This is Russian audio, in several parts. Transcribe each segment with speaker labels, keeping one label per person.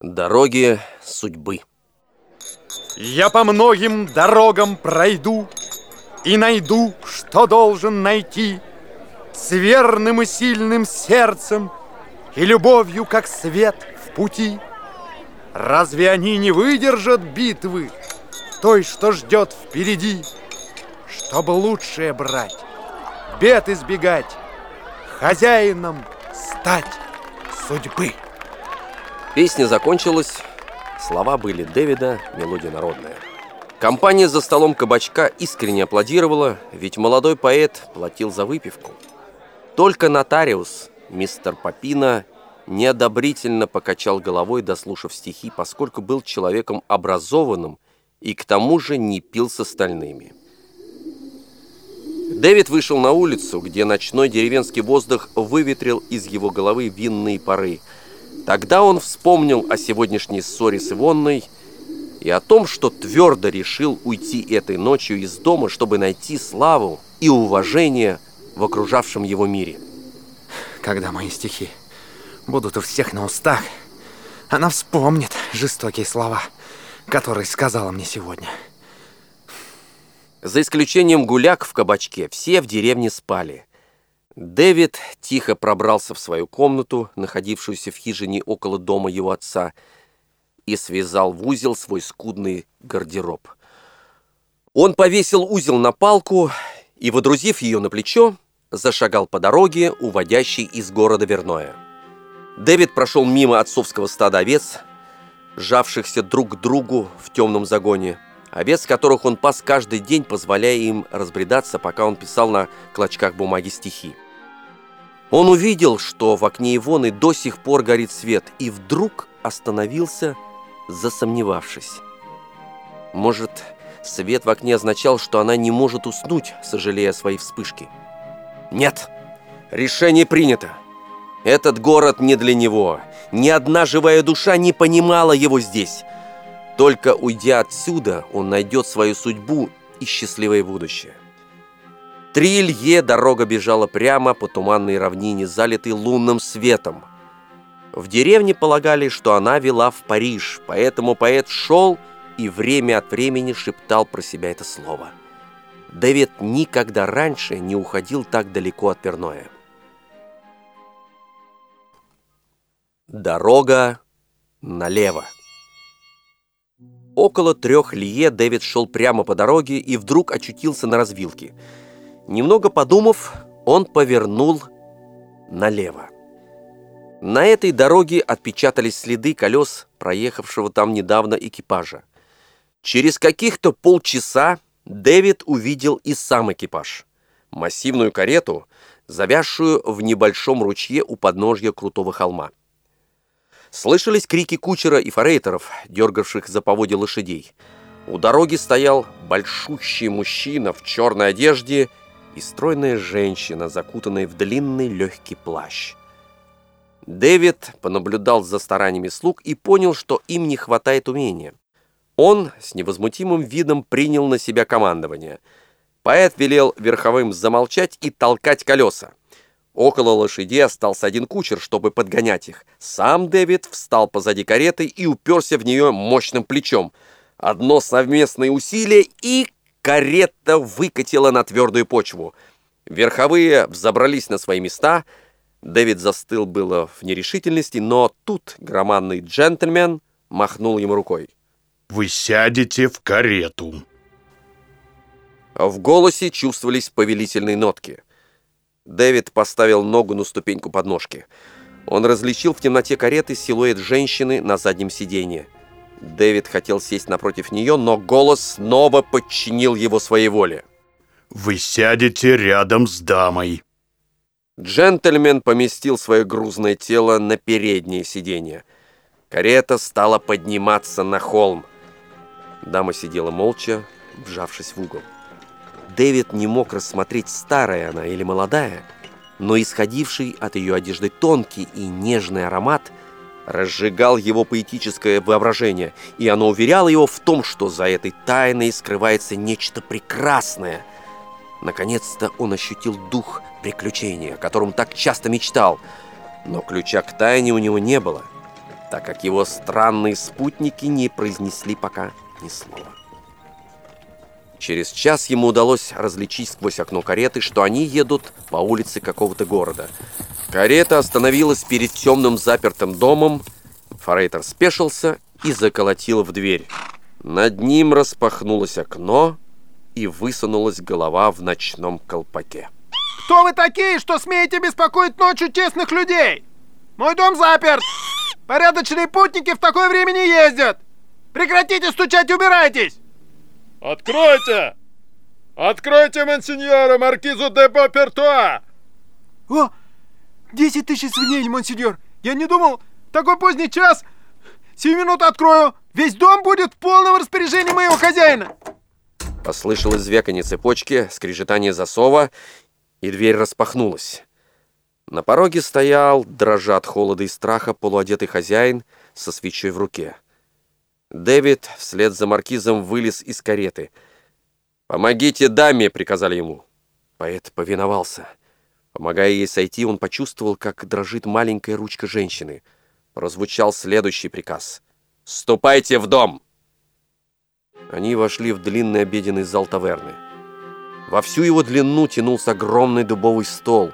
Speaker 1: Дороги судьбы.
Speaker 2: Я по многим дорогам пройду И найду, что должен найти С верным и сильным сердцем И любовью, как свет в пути. Разве они не выдержат битвы Той, что ждет впереди? Чтобы лучшее брать, бед избегать, Хозяином стать судьбы.
Speaker 1: Песня закончилась, слова были Дэвида, мелодия народная. Компания за столом кабачка искренне аплодировала, ведь молодой поэт платил за выпивку. Только нотариус, мистер Попина, неодобрительно покачал головой, дослушав стихи, поскольку был человеком образованным и к тому же не пил с остальными. Дэвид вышел на улицу, где ночной деревенский воздух выветрил из его головы винные пары – Тогда он вспомнил о сегодняшней ссоре с Ивонной и о том, что твердо решил уйти этой ночью из дома, чтобы найти славу и уважение в окружавшем его мире.
Speaker 3: Когда мои стихи будут у всех на устах, она вспомнит жестокие слова, которые сказала мне сегодня.
Speaker 1: За исключением гуляк в кабачке, все в деревне спали. Дэвид тихо пробрался в свою комнату, находившуюся в хижине около дома его отца, и связал в узел свой скудный гардероб. Он повесил узел на палку и, водрузив ее на плечо, зашагал по дороге, уводящей из города Верное. Дэвид прошел мимо отцовского стада овец, сжавшихся друг к другу в темном загоне, овец, которых он пас каждый день, позволяя им разбредаться, пока он писал на клочках бумаги стихи. Он увидел, что в окне Ивоны до сих пор горит свет, и вдруг остановился, засомневавшись. Может, свет в окне означал, что она не может уснуть, сожалея о своей вспышке? Нет, решение принято. Этот город не для него. Ни одна живая душа не понимала его здесь. Только уйдя отсюда, он найдет свою судьбу и счастливое будущее. Три лье дорога бежала прямо по туманной равнине, залитой лунным светом. В деревне полагали, что она вела в Париж, поэтому поэт шел и время от времени шептал про себя это слово. Дэвид никогда раньше не уходил так далеко от Перноя. Дорога налево. Около трех лье Дэвид шел прямо по дороге и вдруг очутился на развилке – Немного подумав, он повернул налево. На этой дороге отпечатались следы колес проехавшего там недавно экипажа. Через каких-то полчаса Дэвид увидел и сам экипаж. Массивную карету, завязшую в небольшом ручье у подножья крутого холма. Слышались крики кучера и форейтеров, дергавших за поводья лошадей. У дороги стоял большущий мужчина в черной одежде и стройная женщина, закутанная в длинный легкий плащ. Дэвид понаблюдал за стараниями слуг и понял, что им не хватает умения. Он с невозмутимым видом принял на себя командование. Поэт велел верховым замолчать и толкать колеса. Около лошадей остался один кучер, чтобы подгонять их. Сам Дэвид встал позади кареты и уперся в нее мощным плечом. Одно совместное усилие и карета выкатила на твердую почву. Верховые взобрались на свои места. Дэвид застыл было в нерешительности, но тут громадный джентльмен махнул ему рукой.
Speaker 4: «Вы сядете в карету».
Speaker 1: В голосе чувствовались повелительные нотки. Дэвид поставил ногу на ступеньку подножки. Он различил в темноте кареты силуэт женщины на заднем сиденье. Дэвид хотел сесть напротив нее, но голос снова подчинил его своей воле.
Speaker 4: «Вы сядете рядом с дамой».
Speaker 1: Джентльмен поместил свое грузное тело на переднее сиденье. Карета стала подниматься на холм. Дама сидела молча, вжавшись в угол. Дэвид не мог рассмотреть, старая она или молодая, но исходивший от ее одежды тонкий и нежный аромат – разжигал его поэтическое воображение, и оно уверяло его в том, что за этой тайной скрывается нечто прекрасное. Наконец-то он ощутил дух приключения, о котором так часто мечтал, но ключа к тайне у него не было. так как его странные спутники не произнесли пока ни слова. Через час ему удалось различить сквозь окно кареты, что они едут по улице какого-то города. Карета остановилась перед темным запертым домом. Форейтер спешился и заколотил в дверь. Над ним распахнулось окно, и высунулась голова в ночном колпаке.
Speaker 5: Кто вы такие, что смеете беспокоить ночью честных людей? Мой дом заперт! Порядочные путники в такое время не ездят! Прекратите стучать убирайтесь!
Speaker 2: Откройте! Откройте, монсеньора, маркизу де Попертуа!
Speaker 5: О, десять тысяч извинений, монсеньор! Я не думал, такой поздний час! Сию минуту открою! Весь дом будет в полном распоряжении моего хозяина!
Speaker 1: Послышалось звяканье цепочки, скрежетание засова, и дверь распахнулась. На пороге стоял, дрожа от холода и страха, полуодетый хозяин со свечой в руке. Дэвид вслед за маркизом вылез из кареты. «Помогите даме!» — приказали ему. Поэт повиновался. Помогая ей сойти, он почувствовал, как дрожит маленькая ручка женщины. Прозвучал следующий приказ. «Ступайте в дом!» Они вошли в длинный обеденный зал таверны. Во всю его длину тянулся огромный дубовый стол.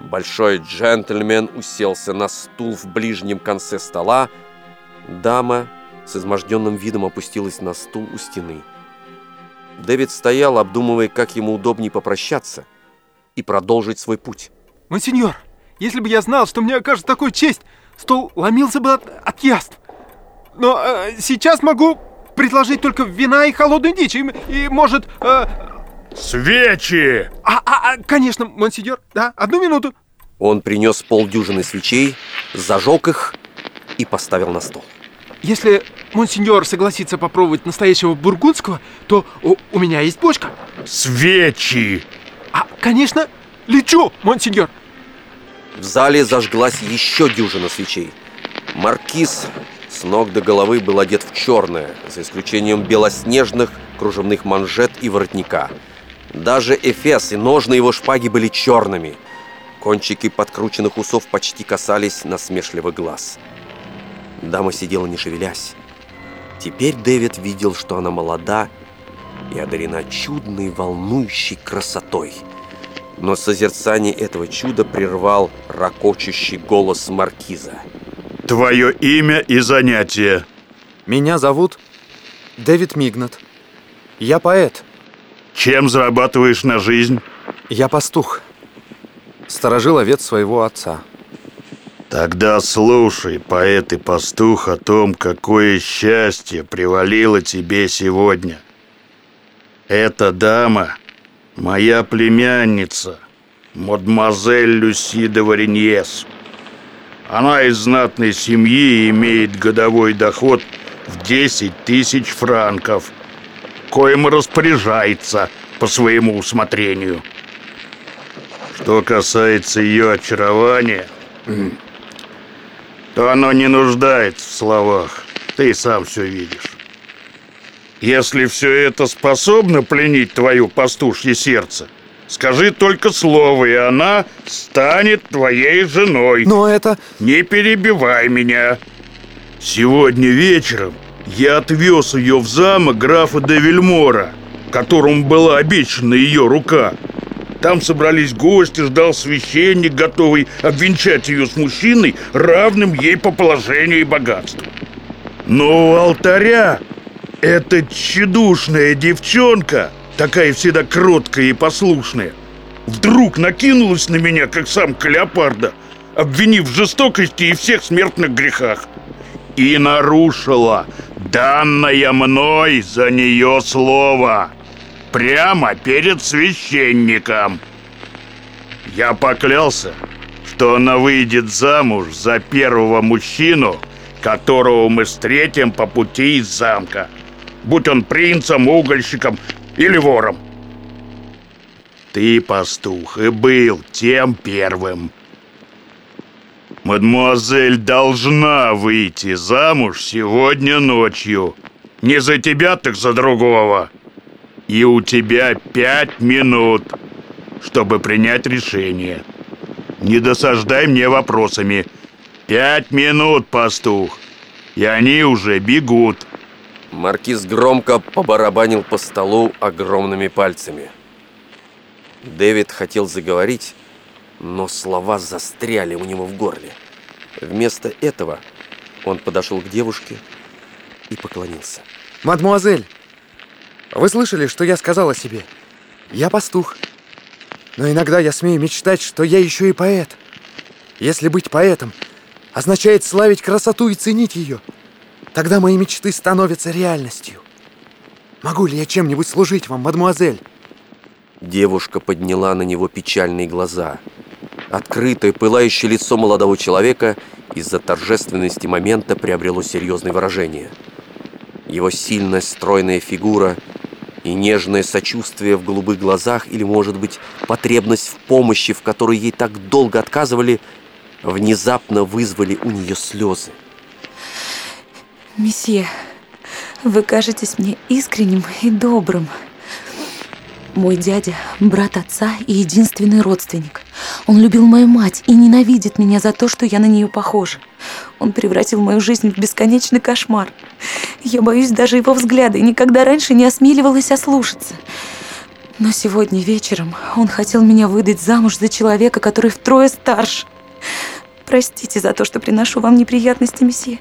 Speaker 1: Большой джентльмен уселся на стул в ближнем конце стола. Дама с изможденным видом опустилась на стул у стены. Дэвид стоял, обдумывая, как ему удобнее попрощаться и продолжить свой путь.
Speaker 5: Монсеньор, если бы я знал, что мне окажет такую честь, стол ломился бы от, от яств. Но э, сейчас могу предложить только вина и холодную дичь, и, и может... Э...
Speaker 4: Свечи!
Speaker 5: А, а, а, конечно, монсеньор, да, одну минуту.
Speaker 1: Он принес полдюжины свечей, зажег их и поставил на стол.
Speaker 5: Если монсеньор согласится попробовать настоящего бургундского, то у, у меня есть бочка.
Speaker 4: Свечи!
Speaker 5: А, конечно, лечу, монсеньор.
Speaker 1: В зале зажглась еще дюжина свечей. Маркиз с ног до головы был одет в черное, за исключением белоснежных кружевных манжет и воротника. Даже эфес и ножны его шпаги были черными. Кончики подкрученных усов почти касались насмешливых глаз. Дама сидела не шевелясь. Теперь Дэвид видел, что она молода и одарена чудной, волнующей красотой. Но созерцание этого чуда прервал ракочущий голос маркиза.
Speaker 4: Твое имя и занятие.
Speaker 3: Меня зовут Дэвид Мигнат. Я поэт.
Speaker 4: Чем зарабатываешь на жизнь?
Speaker 3: Я пастух. Сторожил овец своего отца.
Speaker 4: Тогда слушай, поэт и пастух, о том, какое счастье привалило тебе сегодня. Эта дама — моя племянница, мадемуазель Люси де Вареньес. Она из знатной семьи и имеет годовой доход в 10 тысяч франков, коим распоряжается по своему усмотрению. Что касается ее очарования, то оно не нуждается в словах. Ты сам все видишь. Если все это способно пленить твое пастушье сердце, скажи только слово, и она станет твоей женой.
Speaker 3: Но это...
Speaker 4: Не перебивай меня. Сегодня вечером я отвез ее в замок графа де Вильмора, которому была обещана ее рука. Там собрались гости, ждал священник, готовый обвенчать ее с мужчиной, равным ей по положению и богатству. Но у алтаря эта тщедушная девчонка, такая всегда кроткая и послушная, вдруг накинулась на меня, как сам Клеопарда, обвинив в жестокости и всех смертных грехах. И нарушила данное мной за нее слово прямо перед священником. Я поклялся, что она выйдет замуж за первого мужчину, которого мы встретим по пути из замка, будь он принцем, угольщиком или вором. Ты, пастух, и был тем первым. Мадемуазель должна выйти замуж сегодня ночью. Не за тебя, так за другого. И у тебя пять минут, чтобы принять решение. Не досаждай мне вопросами. Пять минут, пастух. и они уже бегут.
Speaker 1: Маркиз громко побарабанил по столу огромными пальцами. Дэвид хотел заговорить, но слова застряли у него в горле. Вместо этого он подошел к девушке и поклонился.
Speaker 3: Мадмуазель, вы слышали, что я сказал о себе? Я пастух. Но иногда я смею мечтать, что я еще и поэт. Если быть поэтом означает славить красоту и ценить ее, тогда мои мечты становятся реальностью. Могу ли я чем-нибудь служить вам, мадмуазель?
Speaker 1: Девушка подняла на него печальные глаза. Открытое, пылающее лицо молодого человека из-за торжественности момента приобрело серьезное выражение. Его сильная, стройная фигура и нежное сочувствие в голубых глазах или, может быть, потребность в помощи, в которой ей так долго отказывали, внезапно вызвали у нее слезы.
Speaker 6: Месье, вы кажетесь мне искренним и добрым. Мой дядя – брат отца и единственный родственник. Он любил мою мать и ненавидит меня за то, что я на нее похожа. Он превратил мою жизнь в бесконечный кошмар. Я боюсь даже его взгляда и никогда раньше не осмеливалась ослушаться. Но сегодня вечером он хотел меня выдать замуж за человека, который втрое старше. Простите за то, что приношу вам неприятности, месье.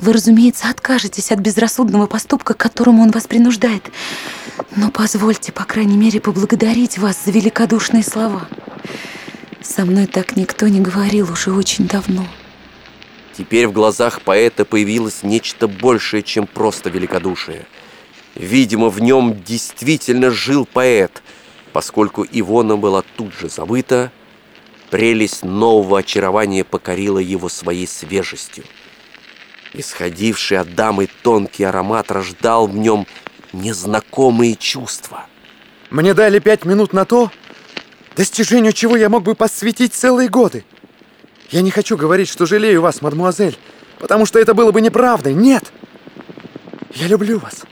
Speaker 6: Вы, разумеется, откажетесь от безрассудного поступка, к которому он вас принуждает. Но позвольте, по крайней мере, поблагодарить вас за великодушные слова. Со мной так никто не говорил уже очень давно.
Speaker 1: Теперь в глазах поэта появилось нечто большее, чем просто великодушие. Видимо, в нем действительно жил поэт, поскольку Ивона была тут же забыта, прелесть нового очарования покорила его своей свежестью. Исходивший от дамы тонкий аромат рождал в нем незнакомые чувства.
Speaker 3: Мне дали пять минут на то, достижению чего я мог бы посвятить целые годы. Я не хочу говорить, что жалею вас, мадмуазель, потому что это было бы неправдой. Нет! Я люблю вас.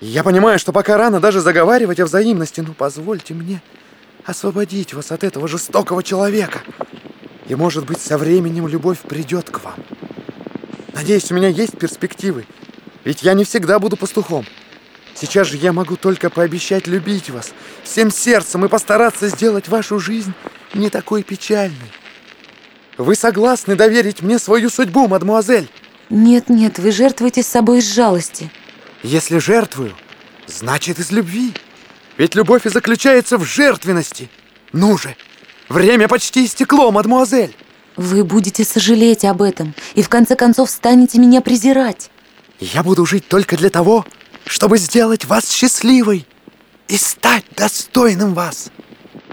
Speaker 3: Я понимаю, что пока рано даже заговаривать о взаимности, но позвольте мне освободить вас от этого жестокого человека. И, может быть, со временем любовь придет к вам. Надеюсь, у меня есть перспективы – ведь я не всегда буду пастухом. Сейчас же я могу только пообещать любить вас всем сердцем и постараться сделать вашу жизнь не такой печальной. Вы согласны доверить мне свою судьбу, мадмуазель?
Speaker 6: Нет, нет, вы жертвуете собой из жалости.
Speaker 3: Если жертвую, значит из любви. Ведь любовь и заключается в жертвенности. Ну же, время почти истекло, мадмуазель.
Speaker 6: Вы будете сожалеть об этом и в конце концов станете меня презирать.
Speaker 3: Я буду жить только для того, чтобы сделать вас счастливой и стать достойным вас.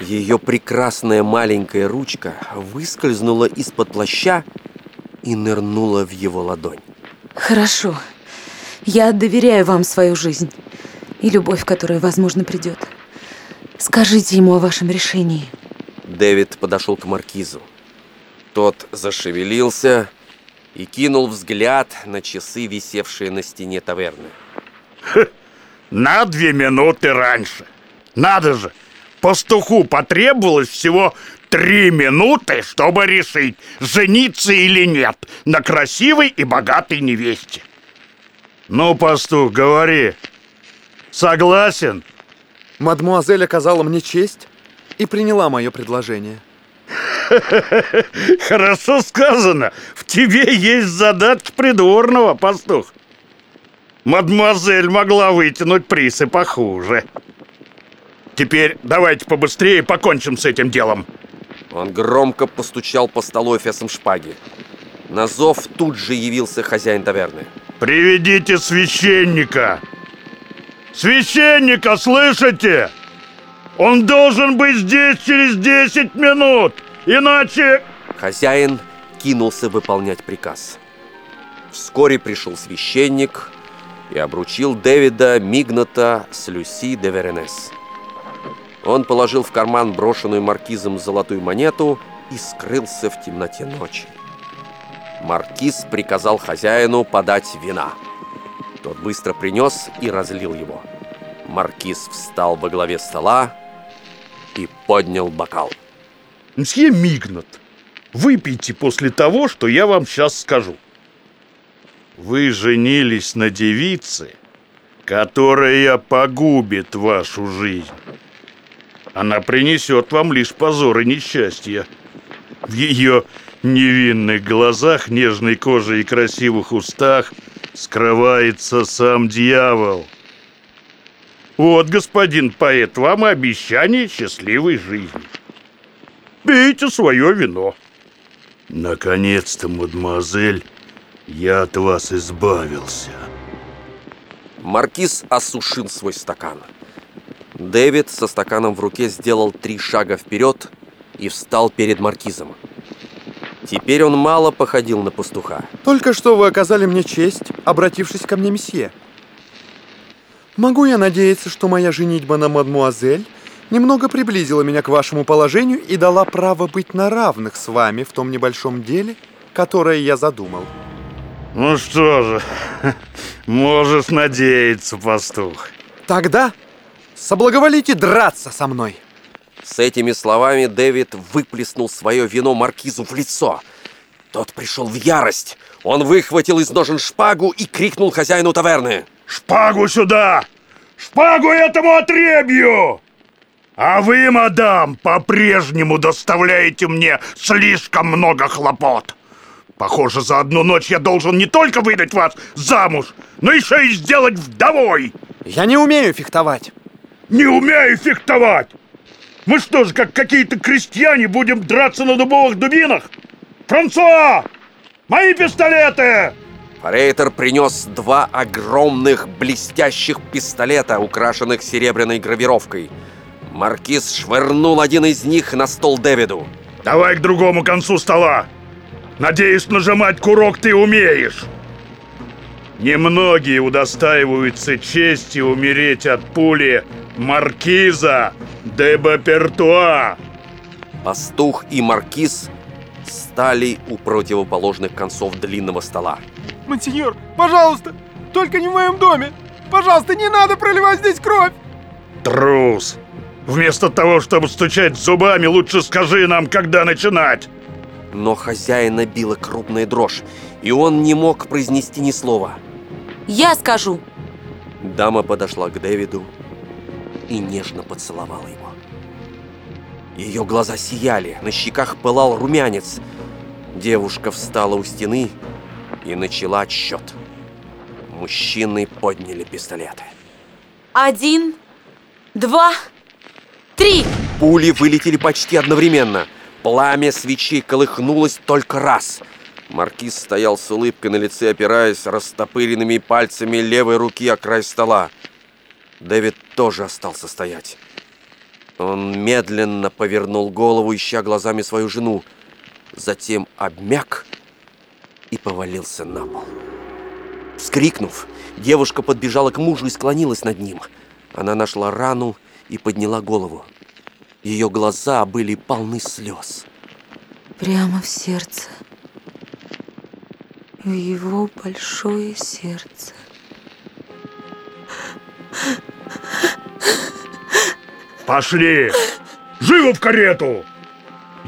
Speaker 1: Ее прекрасная маленькая ручка выскользнула из-под плаща и нырнула в его ладонь.
Speaker 6: Хорошо. Я доверяю вам свою жизнь и любовь, которая, возможно, придет. Скажите ему о вашем решении.
Speaker 1: Дэвид подошел к маркизу. Тот зашевелился и кинул взгляд на часы, висевшие на стене таверны.
Speaker 4: На две минуты раньше. Надо же, пастуху потребовалось всего три минуты, чтобы решить, жениться или нет на красивой и богатой невесте. Ну, пастух, говори. Согласен?
Speaker 3: Мадмуазель оказала мне честь и приняла мое предложение.
Speaker 4: Хорошо сказано. В тебе есть задатки придворного, пастух. Мадемуазель могла вытянуть приз и похуже. Теперь давайте побыстрее покончим с этим делом.
Speaker 1: Он громко постучал по столу эфесом шпаги. На зов тут же явился хозяин таверны.
Speaker 4: Приведите священника! Священника, слышите? Он должен быть здесь через 10 минут! Иначе...
Speaker 1: Хозяин кинулся выполнять приказ. Вскоре пришел священник и обручил Дэвида Мигната с Люси де Веренес. Он положил в карман брошенную маркизом золотую монету и скрылся в темноте ночи. Маркиз приказал хозяину подать вина. Тот быстро принес и разлил его. Маркиз встал во главе стола и поднял бокал.
Speaker 4: Мсье Мигнат, выпейте после того, что я вам сейчас скажу. Вы женились на девице, которая погубит вашу жизнь. Она принесет вам лишь позор и несчастье. В ее невинных глазах, нежной коже и красивых устах скрывается сам дьявол. Вот, господин поэт, вам обещание счастливой жизни. Пейте свое вино. Наконец-то, мадемуазель, я от вас избавился.
Speaker 1: Маркиз осушил свой стакан. Дэвид со стаканом в руке сделал три шага вперед и встал перед маркизом. Теперь он мало походил на пастуха.
Speaker 3: Только что вы оказали мне честь, обратившись ко мне, месье. Могу я надеяться, что моя женитьба на мадмуазель немного приблизила меня к вашему положению и дала право быть на равных с вами в том небольшом деле, которое я задумал?
Speaker 4: Ну что же, можешь надеяться, пастух.
Speaker 3: Тогда соблаговолите драться со мной.
Speaker 1: С этими словами Дэвид выплеснул свое вино маркизу в лицо. Тот пришел в ярость. Он выхватил из ножен шпагу и крикнул хозяину таверны.
Speaker 4: Шпагу сюда! Шпагу этому отребью! А вы, мадам, по-прежнему доставляете мне слишком много хлопот. Похоже, за одну ночь я должен не только выдать вас замуж, но еще и сделать вдовой.
Speaker 3: Я не умею фехтовать.
Speaker 4: Не умею фехтовать! Мы что же, как какие-то крестьяне, будем драться на дубовых дубинах? Франсуа! Мои пистолеты!
Speaker 1: Форейтер принес два огромных блестящих пистолета, украшенных серебряной гравировкой. Маркиз швырнул один из них на стол Дэвиду.
Speaker 4: Давай к другому концу стола. Надеюсь, нажимать курок ты умеешь. Немногие удостаиваются чести умереть от пули маркиза де Бапертуа.
Speaker 1: Пастух и маркиз стали у противоположных концов длинного стола.
Speaker 5: Монсеньор, пожалуйста, только не в моем доме. Пожалуйста, не надо проливать здесь кровь.
Speaker 4: Трус. Вместо того, чтобы стучать зубами, лучше скажи нам, когда начинать.
Speaker 1: Но хозяина била крупная дрожь, и он не мог произнести ни слова.
Speaker 6: Я скажу.
Speaker 1: Дама подошла к Дэвиду и нежно поцеловала его. Ее глаза сияли, на щеках пылал румянец. Девушка встала у стены и начала отсчет. Мужчины подняли пистолеты.
Speaker 6: Один, два, три.
Speaker 1: Пули вылетели почти одновременно. Пламя свечей колыхнулось только раз. Маркиз стоял с улыбкой на лице, опираясь растопыренными пальцами левой руки о край стола. Дэвид тоже остался стоять. Он медленно повернул голову, ища глазами свою жену. Затем обмяк и повалился на пол. Вскрикнув, девушка подбежала к мужу и склонилась над ним. Она нашла рану и подняла голову. Ее глаза были полны слез.
Speaker 6: Прямо в сердце. В его большое сердце.
Speaker 4: Пошли! Живо в карету!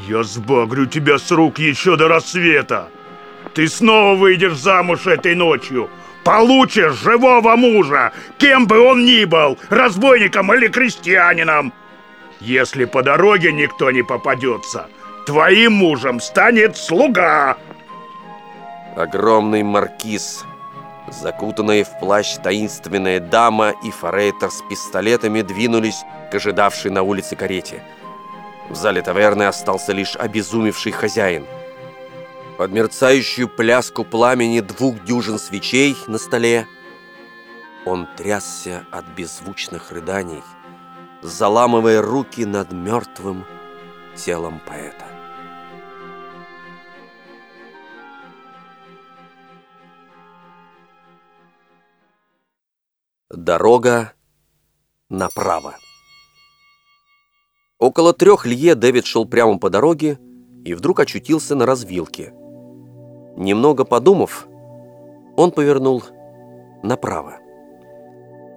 Speaker 4: Я сбагрю тебя с рук еще до рассвета. Ты снова выйдешь замуж этой ночью. Получишь живого мужа, кем бы он ни был, разбойником или крестьянином. Если по дороге никто не попадется, твоим мужем станет слуга.
Speaker 1: Огромный маркиз, закутанная в плащ таинственная дама и форейтер с пистолетами двинулись к ожидавшей на улице карете. В зале таверны остался лишь обезумевший хозяин. Под мерцающую пляску пламени двух дюжин свечей на столе он трясся от беззвучных рыданий, заламывая руки над мертвым телом поэта. Дорога направо. Около трех лье Дэвид шел прямо по дороге и вдруг очутился на развилке. Немного подумав, он повернул направо.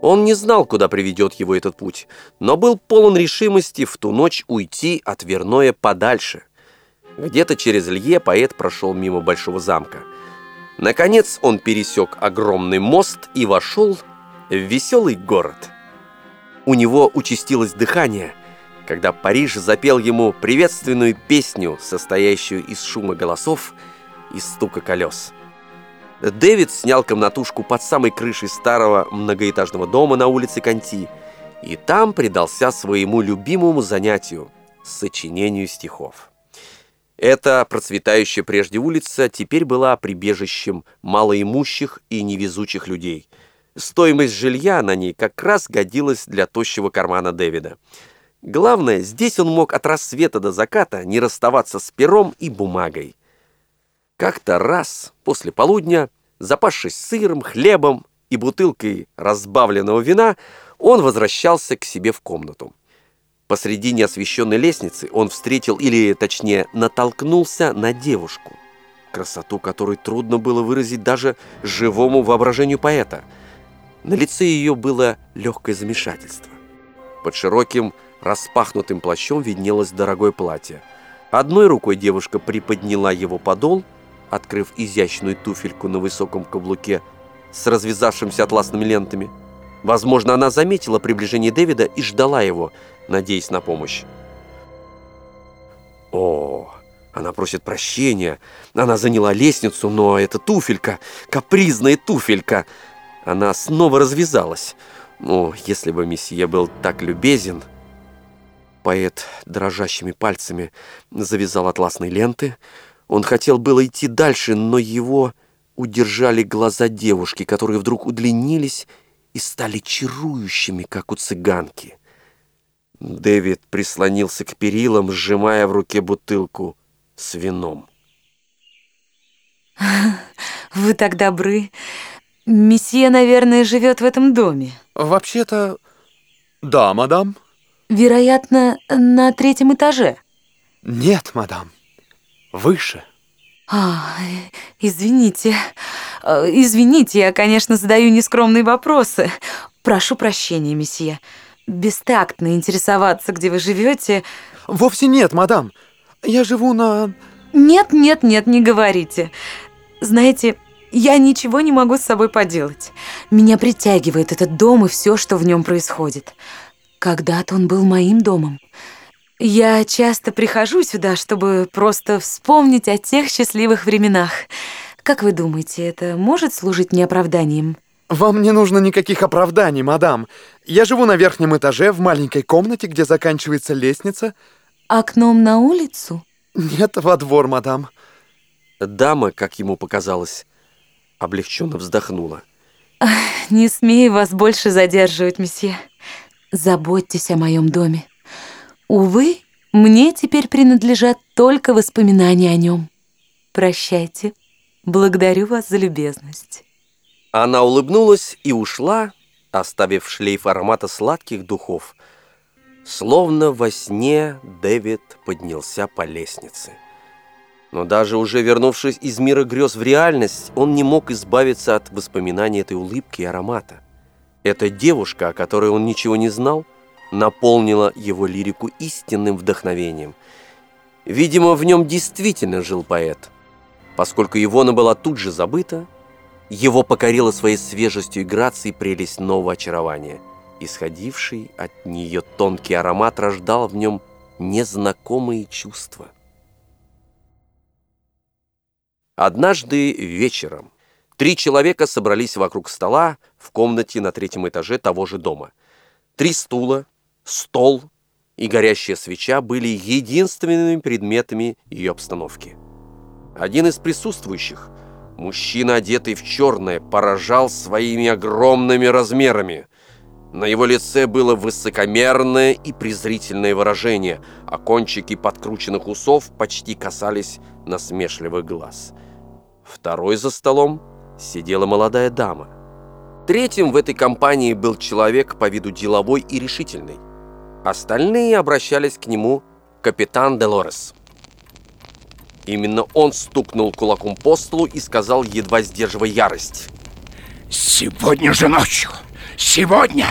Speaker 1: Он не знал, куда приведет его этот путь, но был полон решимости в ту ночь уйти от Верноя подальше. Где-то через Лье поэт прошел мимо большого замка. Наконец он пересек огромный мост и вошел в веселый город. У него участилось дыхание, когда Париж запел ему приветственную песню, состоящую из шума голосов и стука колес. Дэвид снял комнатушку под самой крышей старого многоэтажного дома на улице Канти и там предался своему любимому занятию – сочинению стихов. Эта процветающая прежде улица теперь была прибежищем малоимущих и невезучих людей. Стоимость жилья на ней как раз годилась для тощего кармана Дэвида. Главное, здесь он мог от рассвета до заката не расставаться с пером и бумагой. Как-то раз после полудня, запасшись сыром, хлебом и бутылкой разбавленного вина, он возвращался к себе в комнату. Посреди неосвещенной лестницы он встретил, или точнее натолкнулся на девушку, красоту которой трудно было выразить даже живому воображению поэта. На лице ее было легкое замешательство. Под широким распахнутым плащом виднелось дорогое платье. Одной рукой девушка приподняла его подол, открыв изящную туфельку на высоком каблуке с развязавшимся атласными лентами. Возможно, она заметила приближение Дэвида и ждала его – надеясь на помощь. О, она просит прощения. Она заняла лестницу, но это туфелька, капризная туфелька. Она снова развязалась. Ну, если бы месье был так любезен... Поэт дрожащими пальцами завязал атласные ленты. Он хотел было идти дальше, но его удержали глаза девушки, которые вдруг удлинились и стали чарующими, как у цыганки. Дэвид прислонился к перилам, сжимая в руке бутылку с вином.
Speaker 6: Вы так добры. Месье, наверное, живет в этом доме.
Speaker 3: Вообще-то, да, мадам.
Speaker 6: Вероятно, на третьем этаже.
Speaker 3: Нет, мадам. Выше.
Speaker 6: А, извините. Э, извините, я, конечно, задаю нескромные вопросы. Прошу прощения, месье бестактно интересоваться, где вы живете.
Speaker 3: Вовсе нет, мадам. Я живу на...
Speaker 6: Нет, нет, нет, не говорите. Знаете, я ничего не могу с собой поделать. Меня притягивает этот дом и все, что в нем происходит. Когда-то он был моим домом. Я часто прихожу сюда, чтобы просто вспомнить о тех счастливых временах. Как вы думаете, это может служить мне оправданием?
Speaker 3: Вам не нужно никаких оправданий, мадам. Я живу на верхнем этаже в маленькой комнате, где заканчивается лестница.
Speaker 6: Окном на улицу?
Speaker 3: Нет, во двор, мадам.
Speaker 1: Дама, как ему показалось, облегченно вздохнула.
Speaker 6: Не смею вас больше задерживать, месье. Заботьтесь о моем доме. Увы, мне теперь принадлежат только воспоминания о нем. Прощайте. Благодарю вас за любезность.
Speaker 1: Она улыбнулась и ушла, оставив шлейф аромата сладких духов. Словно во сне Дэвид поднялся по лестнице. Но даже уже вернувшись из мира грез в реальность, он не мог избавиться от воспоминаний этой улыбки и аромата. Эта девушка, о которой он ничего не знал, наполнила его лирику истинным вдохновением. Видимо, в нем действительно жил поэт. Поскольку Ивона была тут же забыта, его покорила своей свежестью и грацией прелесть нового очарования. Исходивший от нее тонкий аромат рождал в нем незнакомые чувства. Однажды вечером три человека собрались вокруг стола в комнате на третьем этаже того же дома. Три стула, стол и горящая свеча были единственными предметами ее обстановки. Один из присутствующих – Мужчина, одетый в черное, поражал своими огромными размерами. На его лице было высокомерное и презрительное выражение, а кончики подкрученных усов почти касались насмешливых глаз. Второй за столом сидела молодая дама. Третьим в этой компании был человек по виду деловой и решительный. Остальные обращались к нему капитан Делорес. Именно он стукнул кулаком по столу и сказал, едва сдерживая ярость.
Speaker 7: «Сегодня же ночью, сегодня,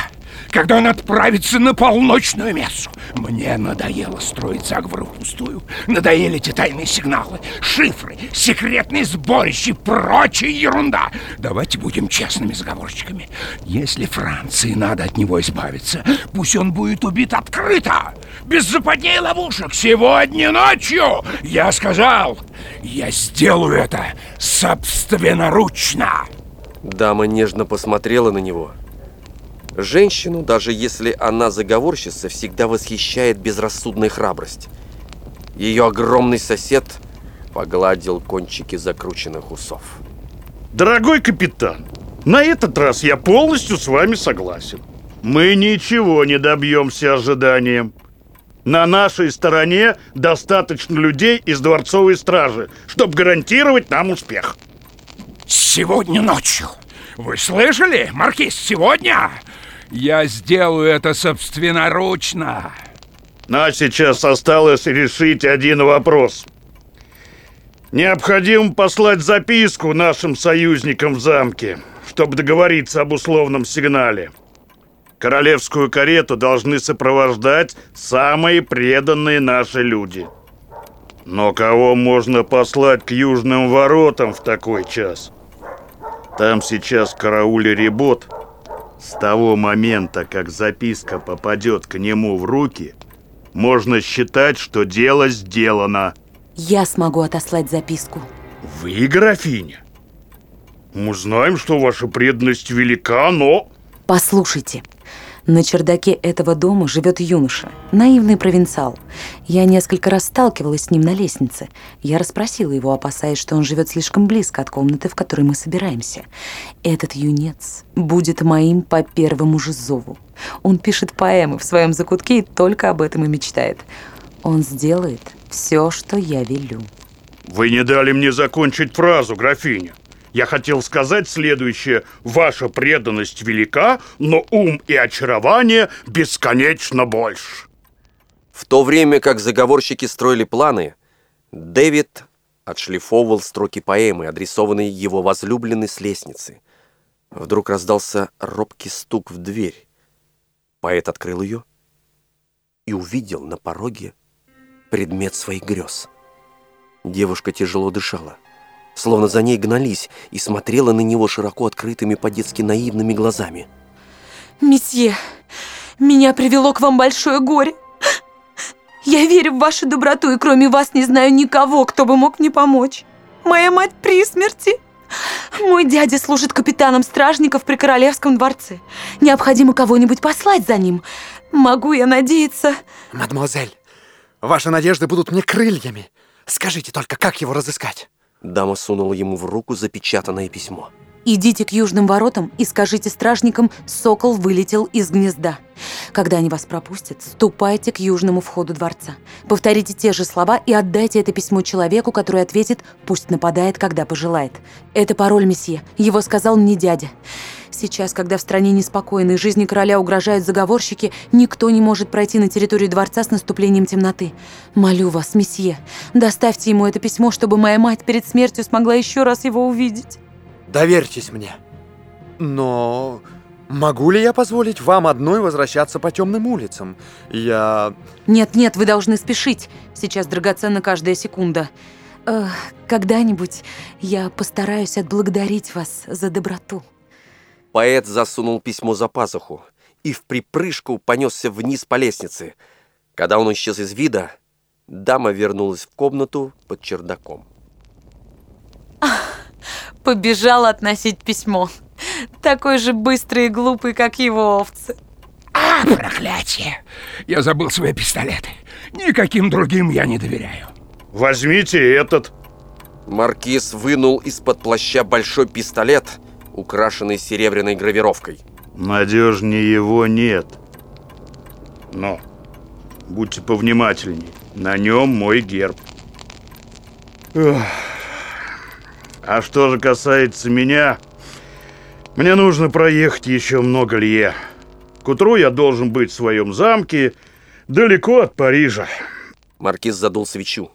Speaker 7: когда он отправится на полночную мессу, Мне надоело строить заговоры впустую. Надоели эти тайные сигналы, шифры, секретные сборища и прочая ерунда. Давайте будем честными заговорщиками. Если Франции надо от него избавиться, пусть он будет убит открыто, без западней ловушек, сегодня ночью. Я сказал, я сделаю это собственноручно.
Speaker 1: Дама нежно посмотрела на него. Женщину, даже если она заговорщица, всегда восхищает безрассудная храбрость. Ее огромный сосед погладил кончики закрученных усов.
Speaker 4: Дорогой капитан, на этот раз я полностью с вами согласен. Мы ничего не добьемся ожиданием. На нашей стороне достаточно людей из дворцовой стражи, чтобы гарантировать нам успех.
Speaker 7: Сегодня ночью. Вы слышали, Маркиз, сегодня? Я сделаю это собственноручно.
Speaker 4: Но сейчас осталось решить один вопрос. Необходимо послать записку нашим союзникам в замке, чтобы договориться об условном сигнале. Королевскую карету должны сопровождать самые преданные наши люди. Но кого можно послать к южным воротам в такой час? Там сейчас караули Рибот. С того момента, как записка попадет к нему в руки, можно считать, что дело сделано.
Speaker 6: Я смогу отослать записку.
Speaker 4: Вы, графиня? Мы знаем, что ваша преданность велика, но...
Speaker 6: Послушайте, на чердаке этого дома живет юноша, наивный провинциал. Я несколько раз сталкивалась с ним на лестнице. Я расспросила его, опасаясь, что он живет слишком близко от комнаты, в которой мы собираемся. Этот юнец будет моим по первому же зову. Он пишет поэмы в своем закутке и только об этом и мечтает. Он сделает все, что я велю.
Speaker 4: Вы не дали мне закончить фразу, графиня. Я хотел сказать следующее. Ваша преданность велика, но ум и очарование бесконечно больше.
Speaker 1: В то время как заговорщики строили планы, Дэвид отшлифовывал строки поэмы, адресованные его возлюбленной с лестницы. Вдруг раздался робкий стук в дверь. Поэт открыл ее и увидел на пороге предмет своих грез. Девушка тяжело дышала словно за ней гнались, и смотрела на него широко открытыми по-детски наивными глазами.
Speaker 6: «Месье, меня привело к вам большое горе. Я верю в вашу доброту, и кроме вас не знаю никого, кто бы мог мне помочь. Моя мать при смерти. Мой дядя служит капитаном стражников при королевском дворце. Необходимо кого-нибудь послать за ним. Могу я надеяться...»
Speaker 3: Мадемуазель, ваши надежды будут мне крыльями. Скажите только, как его разыскать?
Speaker 1: Дама сунула ему в руку запечатанное письмо.
Speaker 6: Идите к южным воротам и скажите стражникам, сокол вылетел из гнезда. Когда они вас пропустят, ступайте к южному входу дворца. Повторите те же слова и отдайте это письмо человеку, который ответит «пусть нападает, когда пожелает». Это пароль, месье. Его сказал мне дядя. Сейчас, когда в стране неспокойно и жизни короля угрожают заговорщики, никто не может пройти на территорию дворца с наступлением темноты. Молю вас, месье, доставьте ему это письмо, чтобы моя мать перед смертью смогла еще раз его увидеть.
Speaker 3: Доверьтесь мне. Но могу ли я позволить вам одной возвращаться по темным улицам? Я...
Speaker 6: Нет-нет, вы должны спешить. Сейчас драгоценна каждая секунда. Когда-нибудь я постараюсь отблагодарить вас за доброту.
Speaker 1: Поэт засунул письмо за пазуху и в припрыжку понесся вниз по лестнице. Когда он исчез из вида, дама вернулась в комнату под чердаком.
Speaker 6: Побежал относить письмо. Такой же быстрый и глупый, как его овцы.
Speaker 7: А, проклятие! Я забыл свои пистолеты. Никаким другим я не доверяю.
Speaker 4: Возьмите этот.
Speaker 1: Маркиз вынул из-под плаща большой пистолет, украшенный серебряной гравировкой.
Speaker 4: Надежнее его нет. Но будьте повнимательней. На нем мой герб. А что же касается меня, мне нужно проехать еще много лье. К утру я должен быть в своем замке, далеко от Парижа.
Speaker 1: Маркиз задул свечу.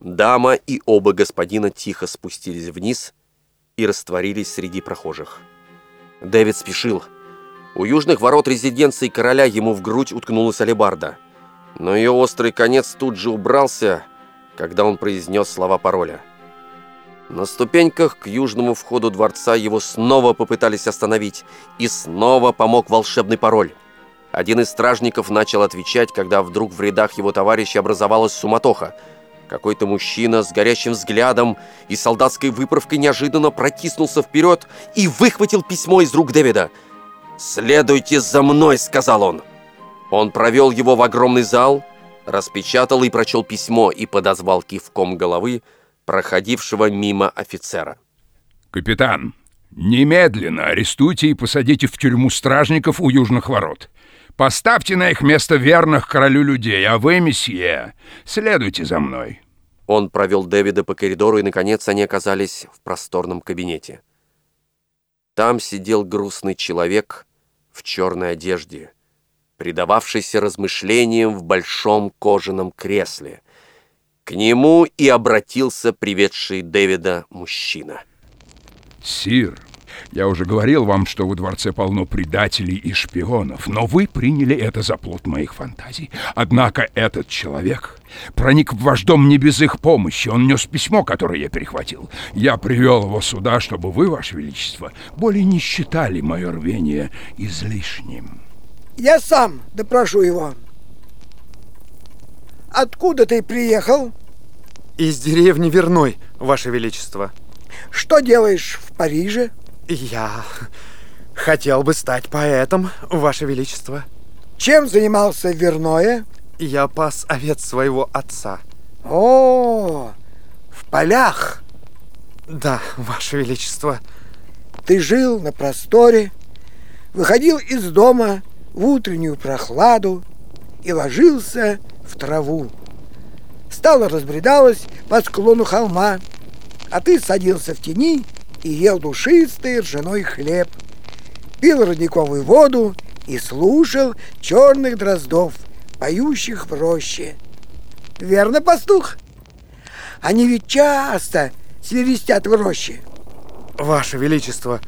Speaker 1: Дама и оба господина тихо спустились вниз и растворились среди прохожих. Дэвид спешил. У южных ворот резиденции короля ему в грудь уткнулась алебарда. Но ее острый конец тут же убрался, когда он произнес слова пароля. На ступеньках к южному входу дворца его снова попытались остановить, и снова помог волшебный пароль. Один из стражников начал отвечать, когда вдруг в рядах его товарищей образовалась суматоха. Какой-то мужчина с горящим взглядом и солдатской выправкой неожиданно протиснулся вперед и выхватил письмо из рук Дэвида. «Следуйте за мной», — сказал он. Он провел его в огромный зал, распечатал и прочел письмо и подозвал кивком головы проходившего мимо офицера.
Speaker 7: «Капитан, немедленно арестуйте и посадите в тюрьму стражников у южных ворот. Поставьте на их место верных королю людей, а вы, месье, следуйте за мной».
Speaker 1: Он провел Дэвида по коридору, и, наконец, они оказались в просторном кабинете. Там сидел грустный человек в черной одежде, предававшийся размышлениям в большом кожаном кресле. К нему и обратился приведший Дэвида мужчина.
Speaker 7: «Сир, я уже говорил вам, что во дворце полно предателей и шпионов, но вы приняли это за плод моих фантазий. Однако этот человек проник в ваш дом не без их помощи. Он нес письмо, которое я перехватил. Я привел его сюда, чтобы вы, ваше величество, более не считали мое рвение излишним».
Speaker 8: Я сам допрошу его. Откуда ты приехал?
Speaker 3: Из деревни Верной, Ваше Величество.
Speaker 8: Что делаешь в Париже?
Speaker 3: Я хотел бы стать поэтом, Ваше Величество.
Speaker 8: Чем занимался Верное?
Speaker 3: Я пас овец своего отца.
Speaker 8: О, в полях?
Speaker 3: Да, Ваше Величество.
Speaker 8: Ты жил на просторе, выходил из дома в утреннюю прохладу и ложился в траву. Стало разбредалось по склону холма, а ты садился в тени и ел душистый ржаной хлеб, пил родниковую воду и слушал черных дроздов, поющих в роще. Верно, пастух? Они ведь часто свиристят в роще.
Speaker 3: Ваше Величество,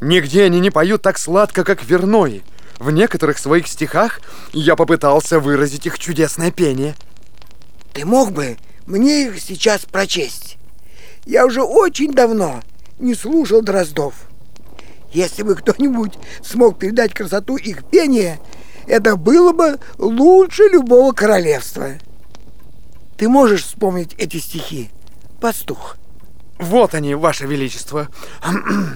Speaker 3: нигде они не поют так сладко, как верной. В некоторых своих стихах я попытался выразить их чудесное пение.
Speaker 8: Ты мог бы мне их сейчас прочесть? Я уже очень давно не слушал Дроздов. Если бы кто-нибудь смог передать красоту их пения, это было бы лучше любого королевства. Ты можешь вспомнить эти стихи, пастух?
Speaker 3: Вот они, Ваше Величество.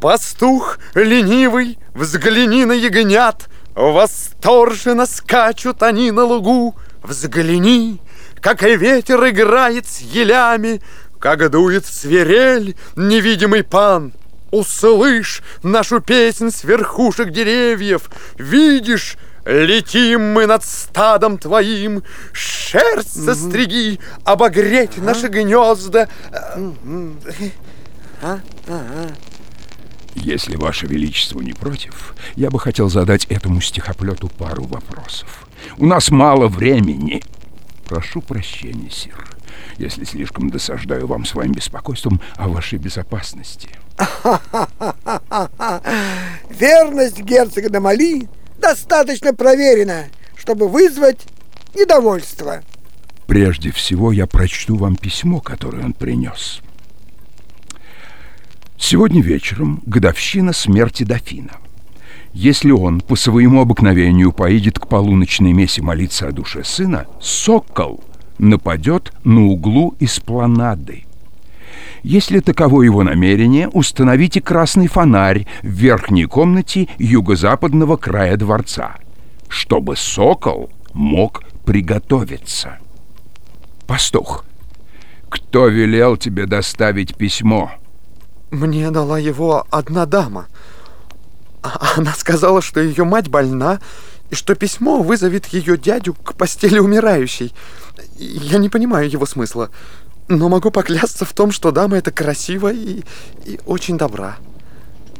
Speaker 3: Пастух ленивый, взгляни на ягнят, Восторженно скачут они на лугу. Взгляни, как ветер играет с елями, Как дует свирель невидимый пан. Услышь нашу песнь с верхушек деревьев, Видишь, Летим мы над стадом твоим, шерсть состриги, обогреть наши гнезда.
Speaker 8: А? Ага.
Speaker 7: Если Ваше Величество не против, я бы хотел задать этому стихоплету пару вопросов. У нас мало времени. Прошу прощения, сир, если слишком досаждаю вам своим беспокойством о вашей безопасности.
Speaker 8: Верность герцога Дамали достаточно проверена, чтобы вызвать недовольство.
Speaker 7: Прежде всего я прочту вам письмо, которое он принес. Сегодня вечером годовщина смерти дофина. Если он по своему обыкновению поедет к полуночной мессе молиться о душе сына, сокол нападет на углу эспланады. Если таково его намерение, установите красный фонарь в верхней комнате юго-западного края дворца, чтобы сокол мог приготовиться. Пастух, кто велел тебе доставить письмо?
Speaker 3: — мне дала его одна дама. Она сказала, что ее мать больна, и что письмо вызовет ее дядю к постели умирающей. Я не понимаю его смысла, но могу поклясться в том, что дама эта красива и, и очень добра.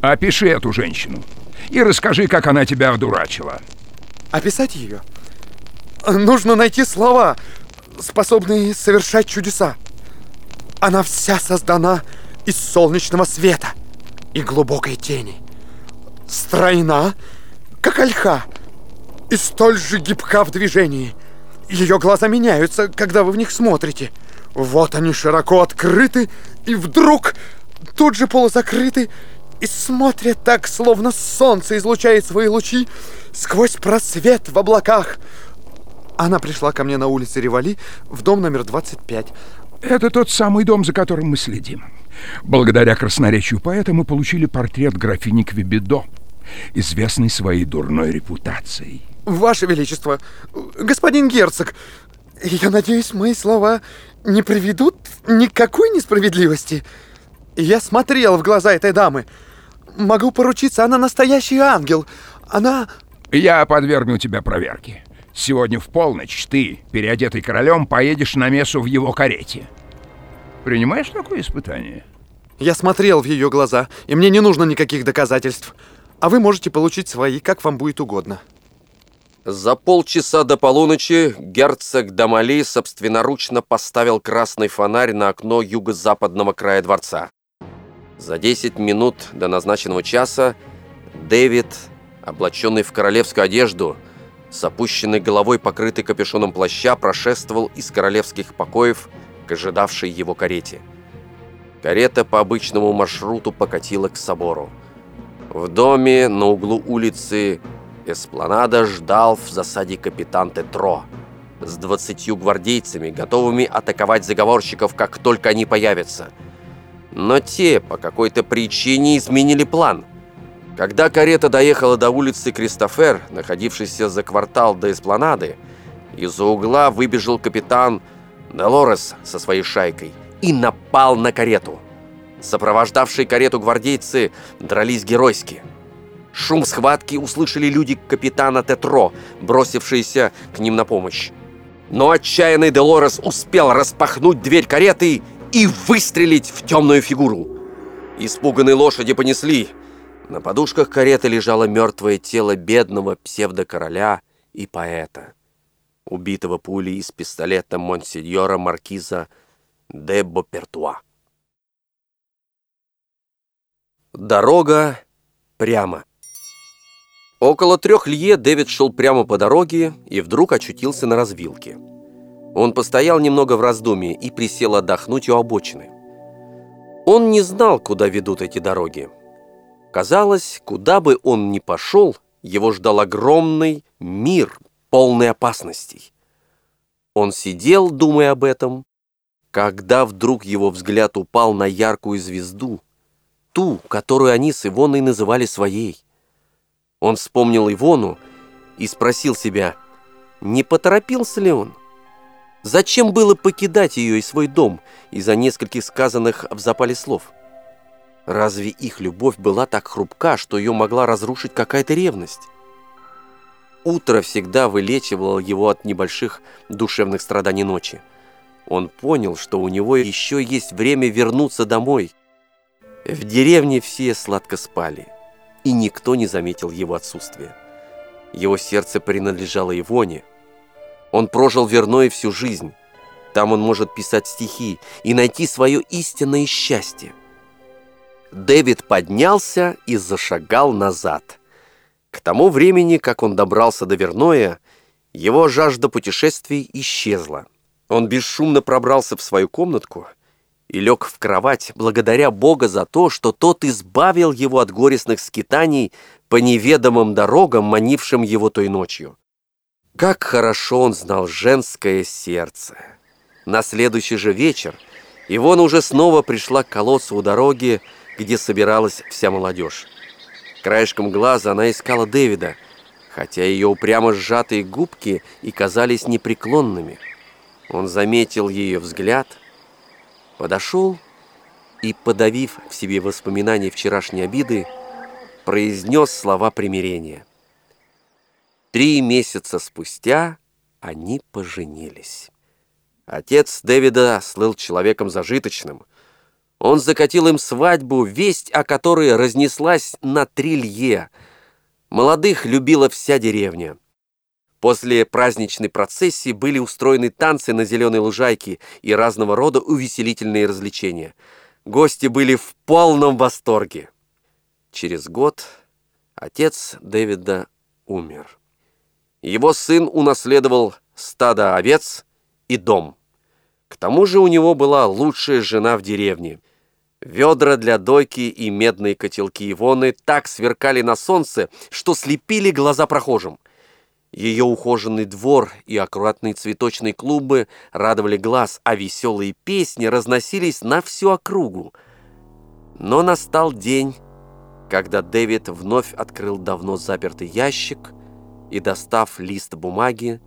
Speaker 7: Опиши эту женщину и расскажи, как она тебя одурачила.
Speaker 3: Описать ее? Нужно найти слова, способные совершать чудеса. Она вся создана из солнечного света и глубокой тени. Стройна, как ольха, и столь же гибка в движении. Ее глаза меняются, когда вы в них смотрите. Вот они широко открыты, и вдруг тут же полузакрыты, и смотрят так, словно солнце излучает свои лучи сквозь просвет в облаках. Она пришла ко мне на улице Ревали в дом номер 25.
Speaker 7: Это тот самый дом, за которым мы следим. Благодаря красноречию поэта мы получили портрет графини Квебедо, известной своей дурной репутацией.
Speaker 3: Ваше Величество, господин герцог, я надеюсь, мои слова не приведут никакой несправедливости. Я смотрел в глаза этой дамы. Могу поручиться, она настоящий ангел. Она...
Speaker 7: Я подвергну тебя проверке. Сегодня в полночь ты, переодетый королем, поедешь на мессу в его карете. Принимаешь такое испытание?
Speaker 3: Я смотрел в ее глаза, и мне не нужно никаких доказательств. А вы можете получить свои, как вам будет угодно.
Speaker 1: За полчаса до полуночи герцог Дамали собственноручно поставил красный фонарь на окно юго-западного края дворца. За 10 минут до назначенного часа Дэвид, облаченный в королевскую одежду, с опущенной головой, покрытый капюшоном плаща, прошествовал из королевских покоев к ожидавшей его карете. Карета по обычному маршруту покатила к собору. В доме на углу улицы Эспланада ждал в засаде капитан Тетро с двадцатью гвардейцами, готовыми атаковать заговорщиков, как только они появятся. Но те по какой-то причине изменили план. Когда карета доехала до улицы Кристофер, находившейся за квартал до Эспланады, из-за угла выбежал капитан Делорес со своей шайкой и напал на карету. Сопровождавшие карету гвардейцы дрались геройски. Шум схватки услышали люди капитана Тетро, бросившиеся к ним на помощь. Но отчаянный Делорес успел распахнуть дверь кареты и выстрелить в темную фигуру. Испуганные лошади понесли. На подушках кареты лежало мертвое тело бедного псевдокороля и поэта, убитого пулей из пистолета монсеньора Маркиза де Бопертуа. Дорога прямо. Около трех лье Дэвид шел прямо по дороге и вдруг очутился на развилке. Он постоял немного в раздумье и присел отдохнуть у обочины. Он не знал, куда ведут эти дороги. Казалось, куда бы он ни пошел, его ждал огромный мир, полный опасностей. Он сидел, думая об этом, когда вдруг его взгляд упал на яркую звезду, ту, которую они с Ивоной называли своей. Он вспомнил Ивону и спросил себя, не поторопился ли он? Зачем было покидать ее и свой дом из-за нескольких сказанных в запале слов? Разве их любовь была так хрупка, что ее могла разрушить какая-то ревность? Утро всегда вылечивало его от небольших душевных страданий ночи. Он понял, что у него еще есть время вернуться домой. В деревне все сладко спали и никто не заметил его отсутствия. Его сердце принадлежало Ивоне. Он прожил верной всю жизнь. Там он может писать стихи и найти свое истинное счастье. Дэвид поднялся и зашагал назад. К тому времени, как он добрался до Верноя, его жажда путешествий исчезла. Он бесшумно пробрался в свою комнатку и лег в кровать, благодаря Бога за то, что тот избавил его от горестных скитаний по неведомым дорогам, манившим его той ночью. Как хорошо он знал женское сердце. На следующий же вечер Ивона уже снова пришла к колодцу у дороги, где собиралась вся молодежь. Краешком глаза она искала Дэвида, хотя ее упрямо сжатые губки и казались непреклонными. Он заметил ее взгляд — подошел и, подавив в себе воспоминания вчерашней обиды, произнес слова примирения. Три месяца спустя они поженились. Отец Дэвида слыл человеком зажиточным. Он закатил им свадьбу, весть о которой разнеслась на трилье. Молодых любила вся деревня. После праздничной процессии были устроены танцы на зеленой лужайке и разного рода увеселительные развлечения. Гости были в полном восторге. Через год отец Дэвида умер. Его сын унаследовал стадо овец и дом. К тому же у него была лучшая жена в деревне. Ведра для дойки и медные котелки Ивоны так сверкали на солнце, что слепили глаза прохожим. Ее ухоженный двор и аккуратные цветочные клубы радовали глаз, а веселые песни разносились на всю округу. Но настал день, когда Дэвид вновь открыл давно запертый ящик и, достав лист бумаги,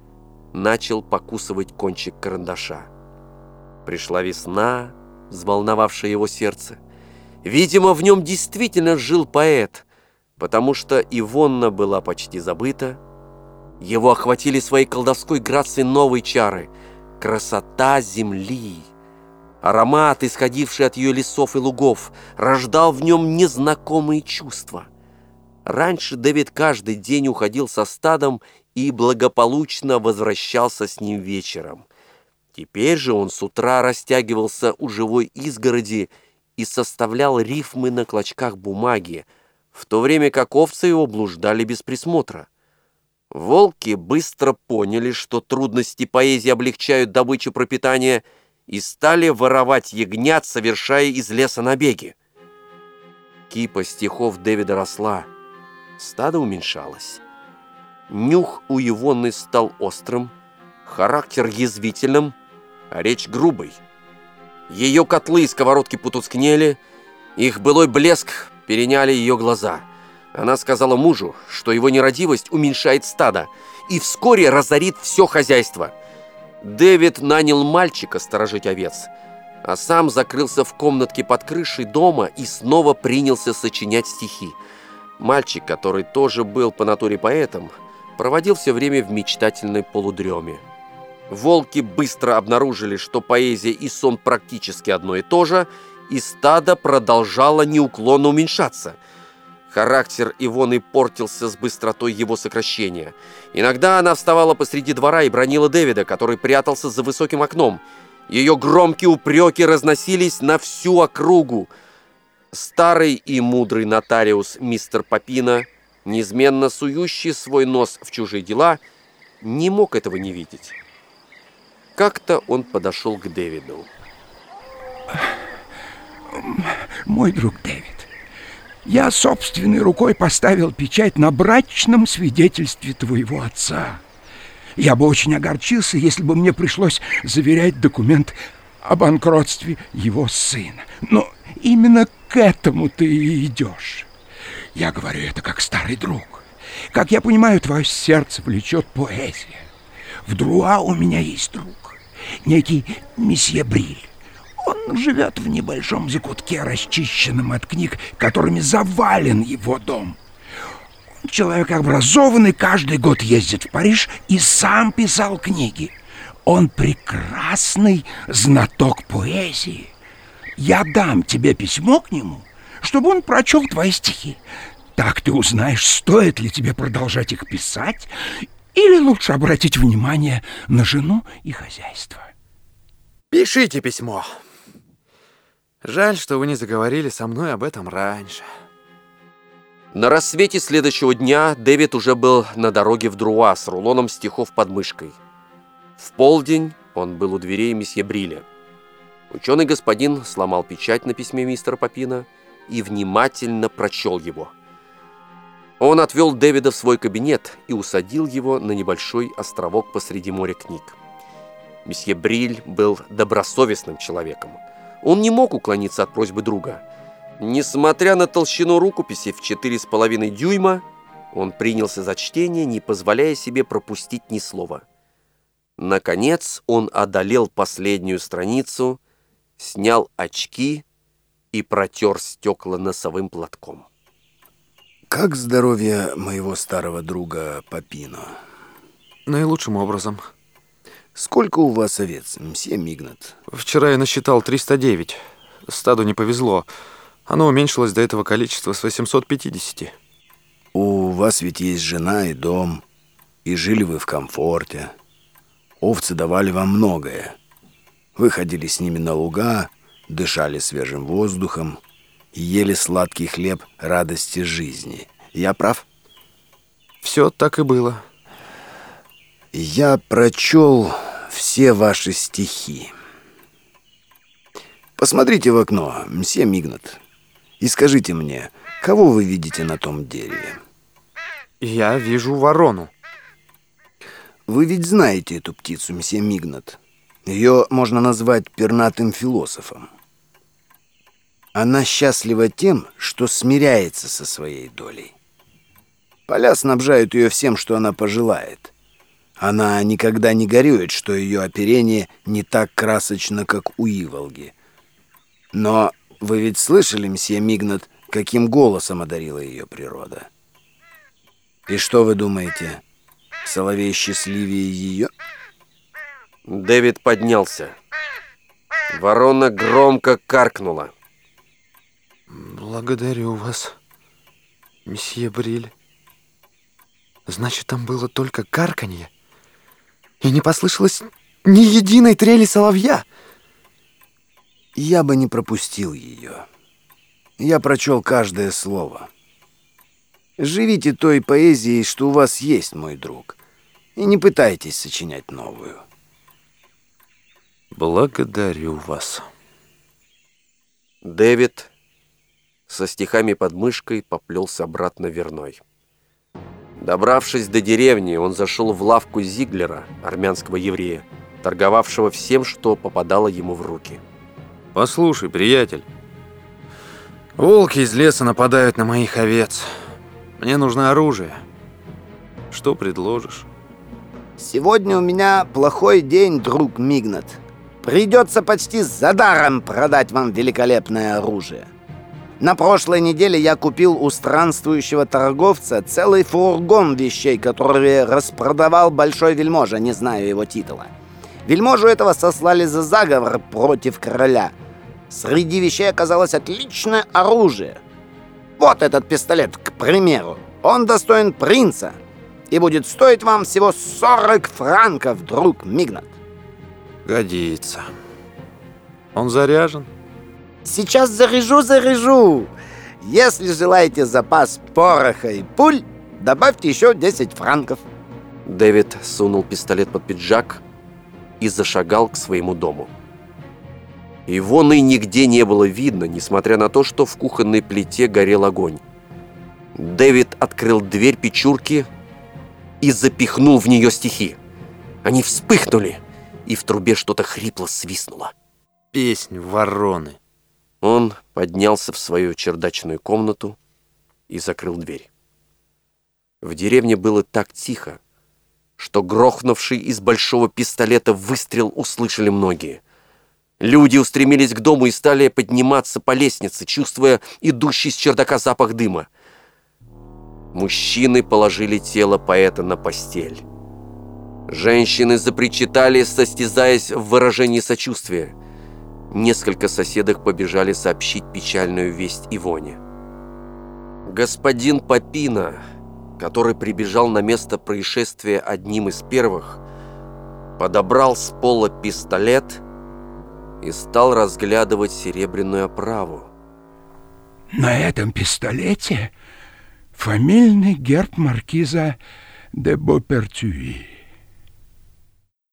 Speaker 1: начал покусывать кончик карандаша. Пришла весна, взволновавшая его сердце. Видимо, в нем действительно жил поэт, потому что Ивонна была почти забыта. Его охватили своей колдовской грацией новые чары. Красота земли. Аромат, исходивший от ее лесов и лугов, рождал в нем незнакомые чувства. Раньше Дэвид каждый день уходил со стадом и благополучно возвращался с ним вечером. Теперь же он с утра растягивался у живой изгороди и составлял рифмы на клочках бумаги, в то время как овцы его блуждали без присмотра. Волки быстро поняли, что трудности поэзии облегчают добычу пропитания, и стали воровать ягнят, совершая из леса набеги. Кипа стихов Дэвида росла, стадо уменьшалось. Нюх у Ивонны стал острым, характер язвительным, а речь грубой. Ее котлы и сковородки потускнели, их былой блеск переняли ее глаза. Она сказала мужу, что его нерадивость уменьшает стадо и вскоре разорит все хозяйство. Дэвид нанял мальчика сторожить овец, а сам закрылся в комнатке под крышей дома и снова принялся сочинять стихи. Мальчик, который тоже был по натуре поэтом, проводил все время в мечтательной полудреме. Волки быстро обнаружили, что поэзия и сон практически одно и то же, и стадо продолжало неуклонно уменьшаться. Характер Ивоны портился с быстротой его сокращения. Иногда она вставала посреди двора и бронила Дэвида, который прятался за высоким окном. Ее громкие упреки разносились на всю округу. Старый и мудрый нотариус мистер Попина, неизменно сующий свой нос в чужие дела, не мог этого не видеть. Как-то он подошел к Дэвиду.
Speaker 7: Мой друг Дэвид, я собственной рукой поставил печать на брачном свидетельстве твоего отца. Я бы очень огорчился, если бы мне пришлось заверять документ о банкротстве его сына. Но именно к этому ты и идешь. Я говорю это как старый друг. Как я понимаю, твое сердце влечет поэзия. В Друа у меня есть друг некий месье Бриль. Он живет в небольшом закутке, расчищенном от книг, которыми завален его дом. Человек образованный, каждый год ездит в Париж и сам писал книги. Он прекрасный знаток поэзии. Я дам тебе письмо к нему, чтобы он прочел твои стихи. Так ты узнаешь, стоит ли тебе продолжать их писать или лучше обратить внимание на жену и хозяйство?
Speaker 3: Пишите письмо. Жаль, что вы не заговорили со мной об этом раньше.
Speaker 1: На рассвете следующего дня Дэвид уже был на дороге в Друа с рулоном стихов под мышкой. В полдень он был у дверей месье Бриля. Ученый господин сломал печать на письме мистера Попина и внимательно прочел его – он отвел Дэвида в свой кабинет и усадил его на небольшой островок посреди моря книг. Месье Бриль был добросовестным человеком. Он не мог уклониться от просьбы друга. Несмотря на толщину рукописи в четыре с половиной дюйма, он принялся за чтение, не позволяя себе пропустить ни слова. Наконец он одолел последнюю страницу, снял очки и протер стекла носовым платком.
Speaker 9: Как здоровье моего старого друга Папино?
Speaker 3: Наилучшим образом.
Speaker 9: Сколько у вас овец, мсье Мигнат?
Speaker 3: Вчера я насчитал 309. Стаду не повезло. Оно уменьшилось до этого количества с 850.
Speaker 9: У вас ведь есть жена и дом, и жили вы в комфорте. Овцы давали вам многое. Вы ходили с ними на луга, дышали свежим воздухом, ели сладкий хлеб радости жизни. Я прав?
Speaker 3: Все так и было.
Speaker 9: Я прочел все ваши стихи. Посмотрите в окно, мсье Мигнат, и скажите мне, кого вы видите на том дереве?
Speaker 3: Я вижу ворону.
Speaker 9: Вы ведь знаете эту птицу, мсье Мигнат. Ее можно назвать пернатым философом. Она счастлива тем, что смиряется со своей долей. Поля снабжают ее всем, что она пожелает. Она никогда не горюет, что ее оперение не так красочно, как у Иволги. Но вы ведь слышали, мсье Мигнат, каким голосом одарила ее природа? И что вы думаете, соловей счастливее ее?
Speaker 1: Дэвид поднялся. Ворона громко каркнула.
Speaker 3: Благодарю вас, месье Бриль. Значит, там было только карканье, и не послышалось ни единой трели соловья.
Speaker 9: Я бы не пропустил ее. Я прочел каждое слово. Живите той поэзией, что у вас есть, мой друг, и не пытайтесь сочинять новую.
Speaker 3: Благодарю вас.
Speaker 1: Дэвид со стихами под мышкой поплелся обратно верной. Добравшись до деревни, он зашел в лавку Зиглера, армянского еврея, торговавшего всем, что попадало ему в руки.
Speaker 3: Послушай, приятель, волки из леса нападают на моих овец. Мне нужно оружие. Что предложишь?
Speaker 9: Сегодня у меня плохой день, друг Мигнат. Придется почти за даром продать вам великолепное оружие. На прошлой неделе я купил у странствующего торговца целый фургон вещей, которые распродавал большой вельможа, не знаю его титула. Вельможу этого сослали за заговор против короля. Среди вещей оказалось отличное оружие. Вот этот пистолет, к примеру. Он достоин принца и будет стоить вам всего 40 франков, друг Мигнат.
Speaker 3: Годится. Он заряжен?
Speaker 9: Сейчас заряжу, заряжу. Если желаете запас пороха и пуль, добавьте еще 10 франков.
Speaker 1: Дэвид сунул пистолет под пиджак и зашагал к своему дому. Его и нигде не было видно, несмотря на то, что в кухонной плите горел огонь. Дэвид открыл дверь печурки и запихнул в нее стихи. Они вспыхнули, и в трубе что-то хрипло свистнуло.
Speaker 3: Песнь вороны.
Speaker 1: Он поднялся в свою чердачную комнату и закрыл дверь. В деревне было так тихо, что грохнувший из большого пистолета выстрел услышали многие. Люди устремились к дому и стали подниматься по лестнице, чувствуя идущий с чердака запах дыма. Мужчины положили тело поэта на постель. Женщины запричитали, состязаясь в выражении сочувствия. Несколько соседок побежали сообщить печальную весть Ивоне. Господин Попина, который прибежал на место происшествия одним из первых, подобрал с пола пистолет и стал разглядывать серебряную оправу.
Speaker 7: На этом пистолете фамильный герб маркиза де Бопертюи.